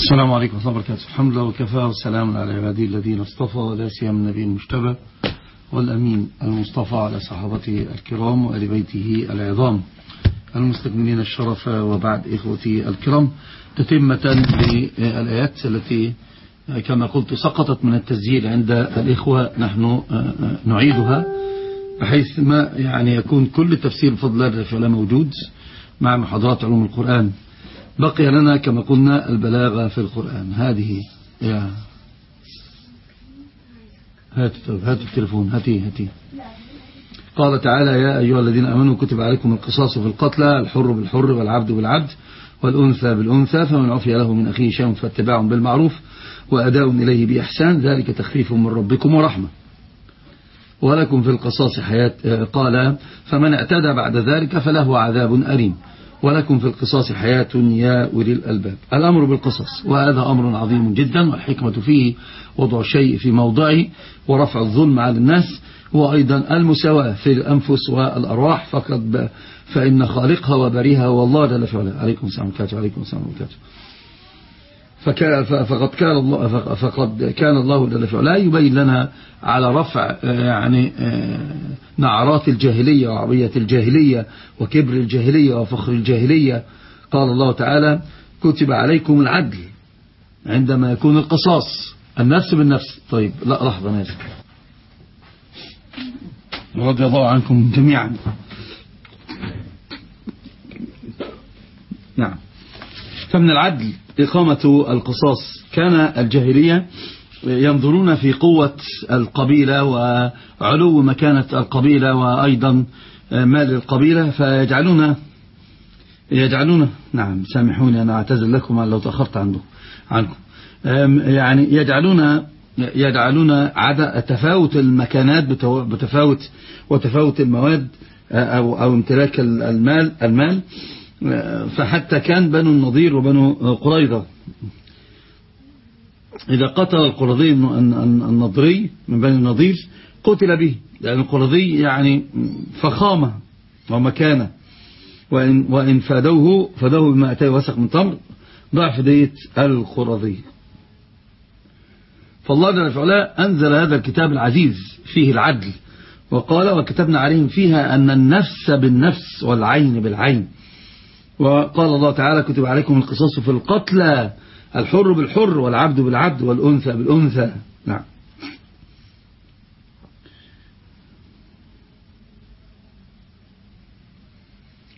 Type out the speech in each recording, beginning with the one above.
السلام عليكم ورحمة الله وبركاته. الحمد لله وكفى وسلام على عبادي الذين اصطفى ولا سيما النبي المجتبى والأمين المصطفى على صحابته الكرام وآل بيته العظام المستكملين الشرف وبعد إخوتي الكرام. تتمة للآيات التي كما قلت سقطت من التسجيل عند الإخوة نحن نعيدها بحيث ما يعني يكون كل تفسير بفضل الله موجود مع محاضرات علوم القرآن. بقي لنا كما قلنا البلاغة في القرآن. هذه يا هات هات التليفون. هاتي هاتي قال تعالى يا أيها الذين أمنوا كتب عليكم القصاص في القتلى الحر بالحر والعبد بالعبد والأنثى بالأنثى فمن عفي له من أخيه شيء فاتباع بالمعروف وأداء إليه بإحسان ذلك تخفيف من ربكم ورحمة. ولكم في القصاص حياة قال فمن اعتدى بعد ذلك فله عذاب أليم. ولكم في القصاص حياة يا أولي الألباب. الأمر بالقصص وهذا أمر عظيم جدا والحكمة فيه وضع الشيء في موضعه ورفع الظلم على الناس وأيضا المساواة في الأنفس والأرواح. فقد فإن خالقها وبريها والله جل في عليكم السلام عليكم السلام عليكم فقد كان الله فقد كان الله جل علاه يبين لنا على رفع يعني نعرات الجاهلية وعربية الجاهلية وكبر الجاهلية وفخر الجاهلية. قال الله تعالى كتب عليكم العدل عندما يكون القصاص. النفس بالنفس. طيب لا لحظة ناسك رضي الله عنكم جميعا نعم فمن العدل إقامة القصاص. كان الجاهلية ينظرون في قوة القبيلة وعلو مكانة القبيلة وأيضا مال القبيلة فيجعلون يجعلون نعم سامحوني أنا أعتذر لكم لو تأخرت عنه عنكم. يعني يجعلون يجعلون عدد تفاوت المكانات بتفاوت وتفاوت المواد أو, أو امتلاك المال المال. فحتى كان بنو النضير وبنو قريظة. إذا قتل القرظي النضري من بني النضير قتل به لأن القرظي يعني فخامة ومكانة. وإن, وإن فادوه فادوه بما أتاه وسق من تمر ضعف دية القرظي. فالله جل وعلا أنزل هذا الكتاب العزيز فيه العدل وقال وكتبنا عليهم فيها أن النفس بالنفس والعين بالعين. وقال الله تعالى كتب عليكم القصاص في القتلى الحر بالحر والعبد بالعبد والأنثى بالأنثى. نعم.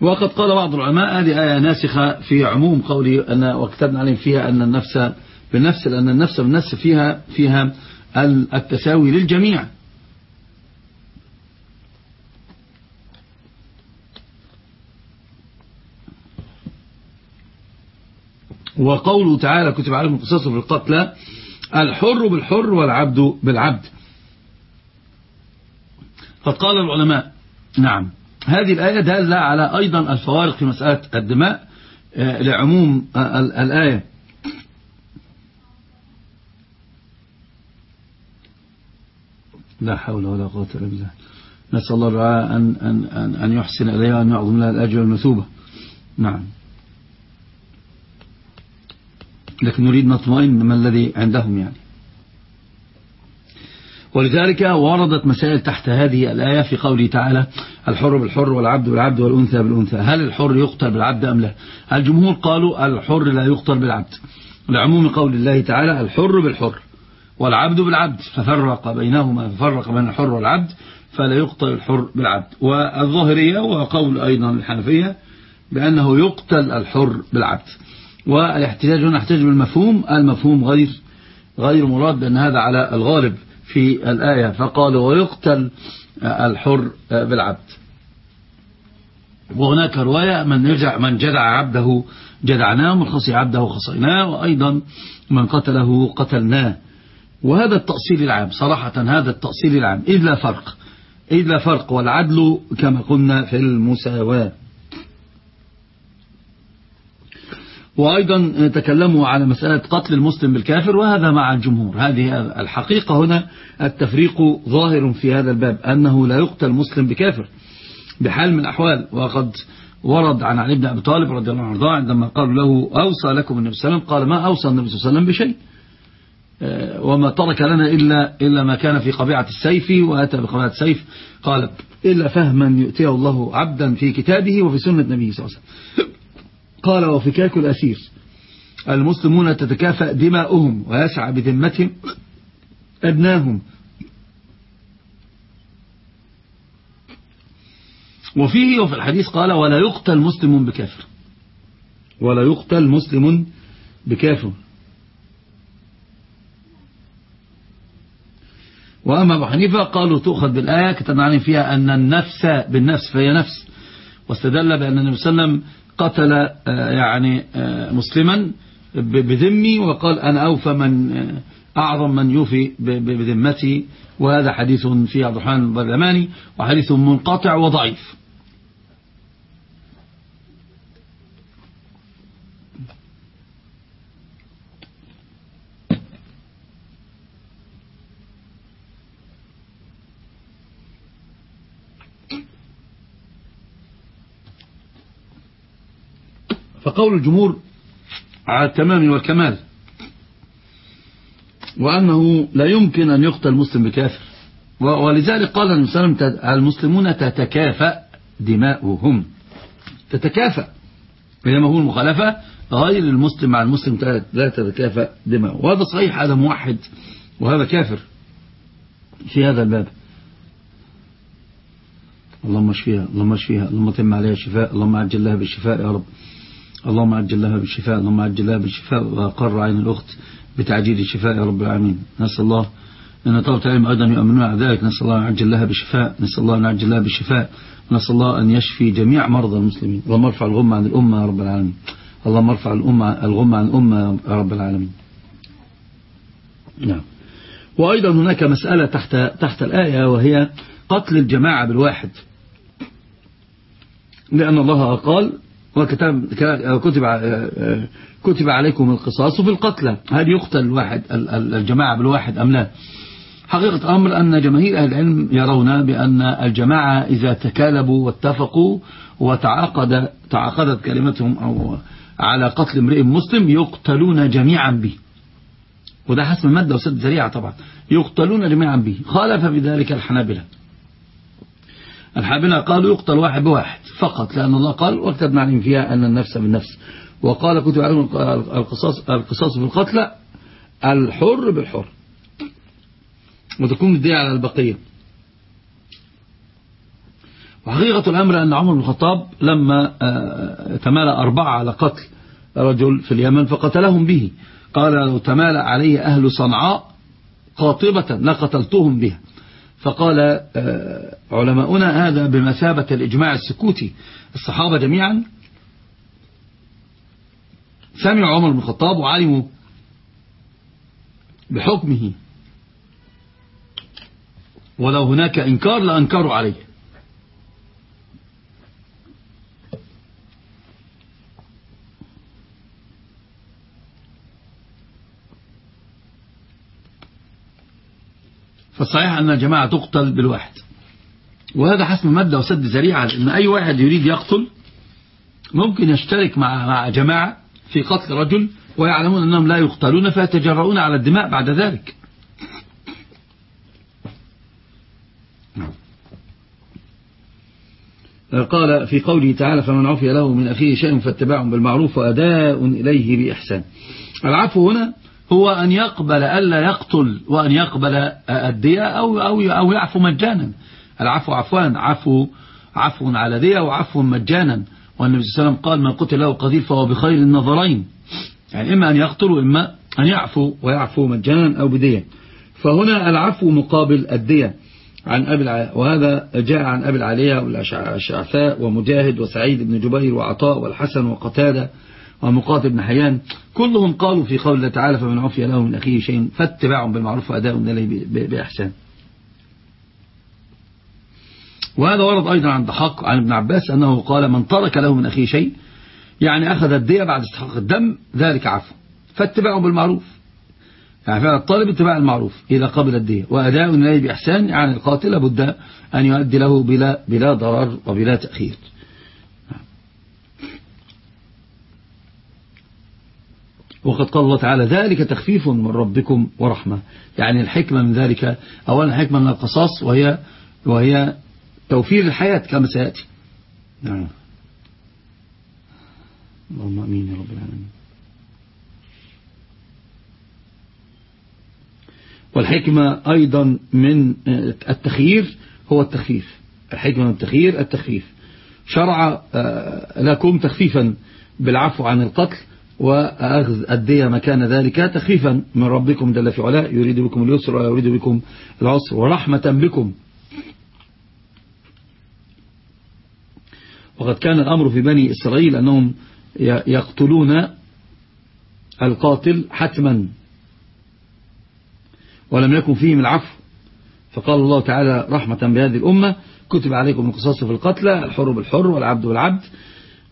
وقد قال بعض العلماء هذه آية ناسخة في عموم قولي أن وكتبنا عليهم فيها أن النفس بالنفس لأن النفس بالنفس فيها فيها التساوي للجميع. وقوله تعالى كتب عليكم القصاص في القتلى الحر بالحر والعبد بالعبد. قد قال العلماء نعم هذه الآية دالة على أيضا الفوارق في مسألة الدماء لعموم الآية. لا حول ولا قوة إلا بالله. نسأل الله أن, أن, أن, أن يحسن إليها وأن يعظم لها الأجر والمثوبة. نعم. لكن نريد نطمئن ما الذي عندهم يعني. ولذلك وردت مسائل تحت هذه الآية في قوله تعالى الحر بالحر والعبد بالعبد والأنثى بالأنثى. هل الحر يقتل بالعبد أم لا؟ الجمهور قالوا الحر لا يقتل بالعبد. لعموم قول الله تعالى الحر بالحر والعبد بالعبد. ففرق بينهما ففرق بين الحر والعبد فلا يقتل الحر بالعبد. والظاهرية وقول أيضا الحنفية بأنه يقتل الحر بالعبد. والاحتجاج هنا احتاج بالمفهوم. المفهوم غير غير مراد بأن هذا على الغالب في الآية. فقال ويقتل الحر بالعبد. وهناك رواية من يجع من جدع عبده جدعناه من خصي عبده خصيناه وأيضا من قتله قتلناه. وهذا التأصيل العام صراحة هذا التأصيل العام إذ لا فرق. إذ لا فرق والعدل كما قلنا في المساواة. وأيضا تكلموا على مسألة قتل المسلم بالكافر وهذا مع الجمهور. هذه الحقيقة هنا التفريق ظاهر في هذا الباب أنه لا يقتل مسلم بكافر بحال من الأحوال. وقد ورد عن علي بن أبي طالب رضي الله عنه عندما قالوا له أوصى لكم النبي صلى الله عليه وسلم قال ما أوصى النبي صلى الله عليه وسلم بشيء؟ آه، وما ترك لنا إلا, إلا ما كان في قبيعة السيف وأتى بقبيعة السيف. قال إلا فهما يؤتيه الله عبدا في كتابه وفي سنة نبيه صلى الله عليه وسلم. قال وفكاك الأسير. المسلمون تتكافأ دماؤهم ويسعى بذمتهم أبناهم وفيه وفي الحديث قال ولا يقتل مسلم بكافر. ولا يقتل مسلم بكافر. وأما أبو حنيفة قالوا تؤخذ بالآية كتبنا فيها أن النفس بالنفس فهي نفس. واستدل بأن النبي صلى الله عليه وسلم قتل آه، يعني آه، مسلما بذمي وقال أنا أوفى من آه، أعظم من يوفي بذمتي. وهذا حديث في عبد الرحمن البرلماني وحديث منقطع وضعيف. فقول الجمهور على التمام والكمال. وأنه لا يمكن أن يقتل مسلم بكافر. ولذلك قال النبي صلى الله عليه وسلم المسلمون تتكافأ دماؤهم. تتكافأ. بينما هو المخالفة غير المسلم مع المسلم لا تتكافأ دماؤه. وهذا صحيح هذا موحد وهذا كافر في هذا الباب. اللهم اشفيها اللهم اشفيها اللهم تم عليها الشفاء اللهم عجل لها بالشفاء يا رب. اللهم عجل لها بالشفاء اللهم عجل لها بالشفاء. وقر عين الأخت بتعجيل الشفاء يا رب العالمين. نسأل الله أن طلبة العلم أيضا يؤمنون على ذلك. نسأل الله أن يعجل لها بالشفاء. نسأل الله أن يعجل لها بالشفاء. نسأل الله أن يشفي جميع مرضى المسلمين. اللهم ارفع الغمة عن الأمة يا رب العالمين. اللهم ارفع الأمة الغمة عن الأمة يا رب العالمين. نعم. وأيضا هناك مسألة تحت تحت الآية وهي قتل الجماعة بالواحد. لأن الله قال وكتب كتب كتب عليكم القصاص في القتلى. هل يقتل الواحد الجماعة بالواحد أم لا؟ حقيقة أمر أن جماهير أهل العلم يرون بأن الجماعة إذا تكالبوا واتفقوا وتعاقد تعاقدت كلمتهم أو على قتل امرئ مسلم يقتلون جميعا به. وده حسب المادة وسد ذريعة طبعا. يقتلون جميعا به. خالف بذلك الحنابلة. الحابلة قالوا يقتل واحد بواحد فقط لأن الله قال وكتبنا عليهم فيها أن النفس بالنفس وقال كتب عليهم القصاص, القصاص في القتلى الحر بالحر. وتكون الدية على البقية. وحقيقة الأمر أن عمر بن الخطاب لما آه، تمالى أربعة على قتل رجل في اليمن فقتلهم به. قال لو تمالى عليه أهل صنعاء قاطبة لقتلتهم بها. فقال آه، علماؤنا هذا بمثابة الإجماع السكوتي. الصحابة جميعا سمعوا عمر بن الخطاب وعلموا بحكمه. ولو هناك إنكار لأنكروا عليه. فالصحيح أن الجماعة تقتل بالواحد. وهذا حسم مادة وسد ذريعة لأن أي واحد يريد يقتل ممكن يشترك مع مع جماعة في قتل رجل ويعلمون أنهم لا يقتلون فيتجرؤون على الدماء بعد ذلك. قال في قوله تعالى فمن عفي له من أخيه شيء فاتباع بالمعروف وأداء إليه بإحسان. العفو هنا هو أن يقبل ألا يقتل وأن يقبل الدية أو, أو, أو يعفو مجانا. العفو عفوان عفو عفو على دية وعفو مجانا. والنبي صلى الله عليه وسلم قال من قتل له قتيل فهو بخير النظرين. يعني إما أن يقتل وإما أن يعفو ويعفو مجانا أو بدية. فهنا العفو مقابل الدية. عن أبي وهذا جاء عن أبي العالية والشعثاء ومجاهد وسعيد بن جبير وعطاء والحسن وقتادة. ومقاتل بن حيان كلهم قالوا في قول الله تعالى فمن عفي له من أخيه شيء فاتباع بالمعروف وأداء إليه بإحسان. وهذا ورد أيضا عن ضحاك عن ابن عباس أنه قال من ترك له من أخيه شيء يعني أخذ الدية بعد استحقاق الدم ذلك عفو فاتباع بالمعروف. يعني فعل الطالب اتباع المعروف إذا قبل الدية وأداء إليه بإحسان يعني القاتل لابد أن يؤدي له بلا, بلا ضرر وبلا تأخير. وقد قال الله تعالى ذلك تخفيف من ربكم ورحمة. يعني الحكمة من ذلك أولا الحكمة من القصاص وهي وهي توفير الحياة كما سيأتي. نعم. اللهم أمين يا رب العالمين. والحكمة أيضا من التخيير هو التخفيف. الحكمة من التخيير التخفيف. شرع آه، لكم تخفيفا بالعفو عن القتل وأخذ الدية مكان ذلك تخفيفا من ربكم جل في علاء يريد بكم اليسر ويريد بكم العسر ورحمة بكم. وقد كان الأمر في بني إسرائيل أنهم يقتلون القاتل حتما ولم يكن فيهم العفو. فقال الله تعالى رحمة بهذه الأمة كتب عليكم القصاص في القتلى الحر بالحر والعبد. بالعبد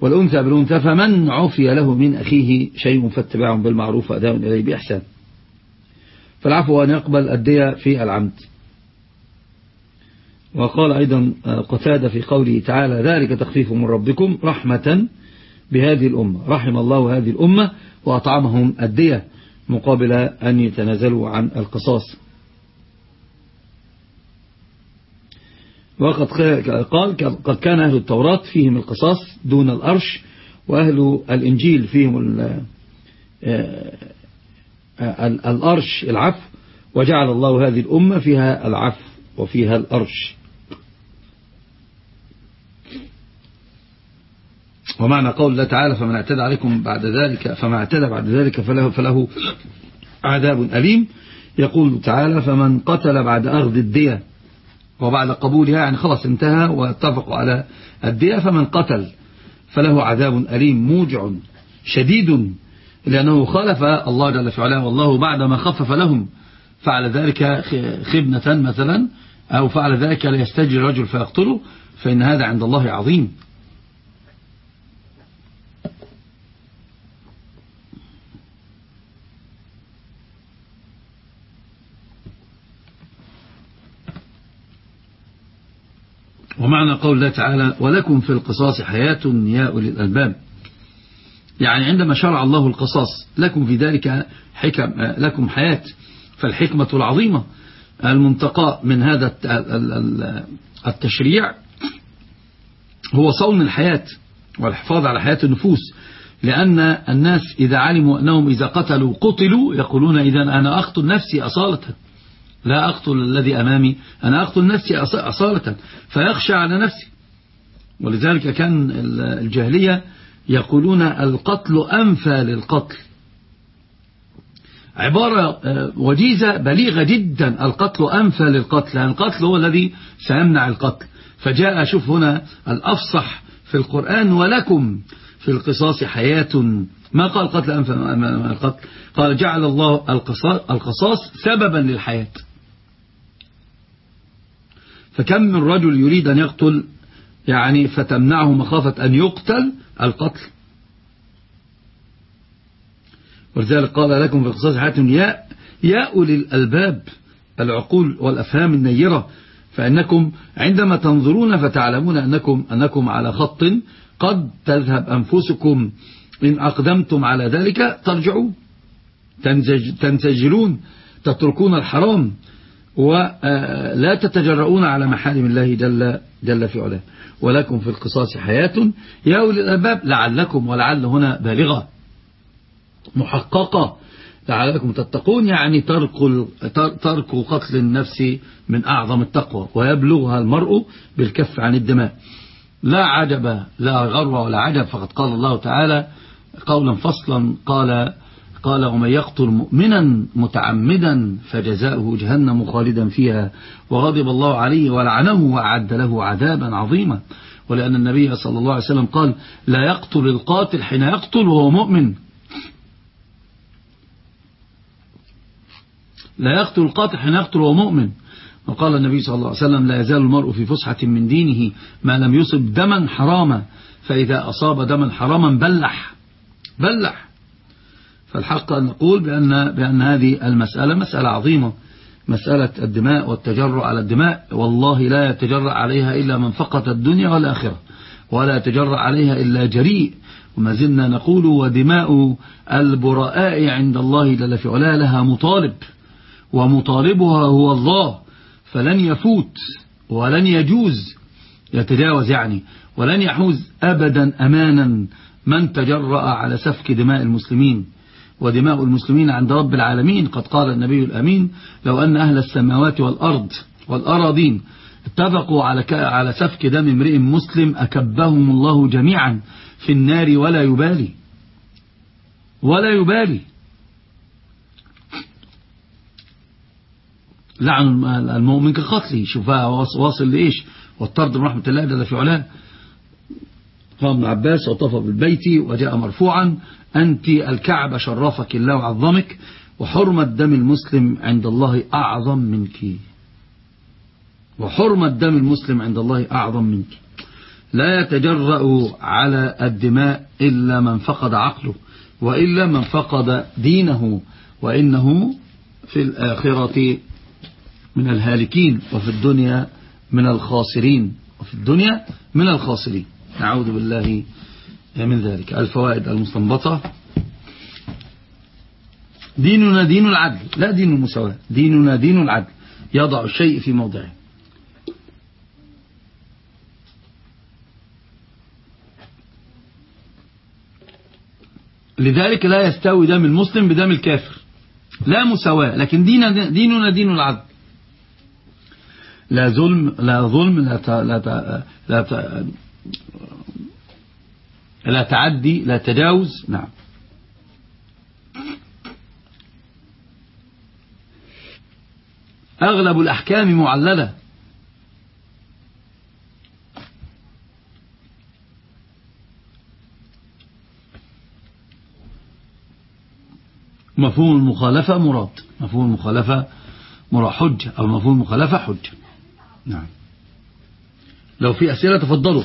والأنثى بالأنثى فمن عفي له من أخيه شيء فاتباع بالمعروف وأداء إليه بإحسان. فالعفو أن يقبل الدية في العمد. وقال أيضا قتادة في قوله تعالى ذلك تخفيف من ربكم رحمة بهذه الأمة. رحم الله هذه الأمة وأطعمهم الدية مقابل أن يتنازلوا عن القصاص. وقد قال قد كان أهل التوراة فيهم القصاص دون الأرش وأهل الإنجيل فيهم آه، الأرش العفو وجعل الله هذه الأمة فيها العفو وفيها الأرش. ومعنى قول الله تعالى فمن اعتدى عليكم بعد ذلك فما اعتدى بعد ذلك فله, فله عذاب أليم. يقول تعالى فمن قتل بعد أخذ الدية وبعد قبولها يعني خلاص انتهى واتفقوا على الدية فمن قتل فله عذاب أليم موجع شديد لأنه خالف الله جل في علاه والله بعدما خفف لهم فعل ذلك خبنة مثلا أو فعل ذلك ليستجري رجل فيقتله فإن هذا عند الله عظيم. ومعنى قول الله تعالى ولكم في القصاص حياة يا أولي الألباب. يعني عندما شرع الله القصاص لكم في ذلك حكم لكم حياة فالحكمة العظيمة المنتقى من هذا التشريع هو صون الحياة والحفاظ على حياة النفوس. لأن الناس إذا علموا أنهم إذا قتلوا قتلوا يقولون إذا أنا أقتل نفسي أصالة لا أقتل الذي أمامي أنا أقتل نفسي أصالة فيخشى على نفسي. ولذلك كان الجاهلية يقولون القتل أنفى للقتل. عبارة آه، وجيزة بليغة جدا القتل أنفى للقتل يعني القتل هو الذي سيمنع القتل. فجاء شوف هنا الأفصح في القرآن ولكم في القصاص حياة. ما قال قتل أنفى القتل قال. جعل الله القصاص سببا للحياة. فكم من رجل يريد أن يقتل يعني فتمنعه مخافة أن يقتل القتل. ولذلك قال لكم في قصاص حياة يا, يا أولي الألباب العقول والأفهام النيرة فإنكم عندما تنظرون فتعلمون أنكم, أنكم على خط قد تذهب أنفسكم إن أقدمتم على ذلك ترجعوا تنسجلون تتركون الحرام. ولا تتجرؤون على محارم الله جل, جل في علاه. ولكم في القصاص حياة يا أولي الألباب لعلكم ولعل هنا بالغة محققة. لعلكم تتقون يعني ترك ترك قتل النفس من أعظم التقوى ويبلغها المرء بالكف عن الدماء. لا عجب لا غرو ولا عجب فقد قال الله تعالى قولا فصلا قال قال ومن يقتل مؤمنا متعمدا فجزاؤه جهنم خالدا فيها وغضب الله عليه ولعنه وأعد له عذابا عظيما. ولأن النبي صلى الله عليه وسلم قال لا يقتل القاتل حين يقتل وهو مؤمن. لا يقتل القاتل حين يقتل وهو مؤمن. وقال النبي صلى الله عليه وسلم لا يزال المرء في فسحة من دينه ما لم يصب دما حراما. فإذا أصاب دما حراما بلح بلح. فالحق أن نقول بأن, بأن هذه المسألة مسألة عظيمة. مسألة الدماء والتجرع على الدماء. والله لا يتجرع عليها إلا من فقط الدنيا والآخرة. ولا يتجرع عليها إلا جريء. وما زلنا نقول ودماء البراء عند الله جل في علاه لها مطالب. ومطالبها هو الله. فلن يفوت ولن يجوز. يتجاوز يعني. ولن يحوز أبدا أمانا من تجرأ على سفك دماء المسلمين. ودماء المسلمين عند رب العالمين. قد قال النبي الأمين لو أن أهل السماوات والأرض والأراضين اتفقوا على على سفك دم امرئ مسلم أكبهم الله جميعا في النار ولا يبالي. ولا يبالي. لعن المؤمن كقتله. شوفها واصل لإيش؟ والطرد من رحمة الله جل في علاه. قام ابن عباس وطف بالبيت وجاء مرفوعا أنت الكعبة شرفك الله وعظمك وحرمة دم المسلم عند الله أعظم منك. وحرمة دم المسلم عند الله أعظم منك. لا يتجرأ على الدماء إلا من فقد عقله وإلا من فقد دينه وإنه في الآخرة من الهالكين وفي الدنيا من الخاسرين وفي الدنيا من الخاسرين. نعوذ بالله من ذلك. الفوائد المستنبطة. ديننا دين العدل لا دين المساواة ديننا دين العدل. يضع الشيء في موضعه. لذلك لا يستوي دم المسلم بدم الكافر. لا مساواة لكن ديننا ديننا دين العدل. لا ظلم لا ظلم لا ت... لا ت... لا, ت... لا تعدي لا تجاوز نعم. أغلب الأحكام معللة. مفهوم المخالفة مراد. مفهوم المخالفة مراد حجة أو مفهوم المخالفة حجة. نعم. لو في أسئلة تفضلوا.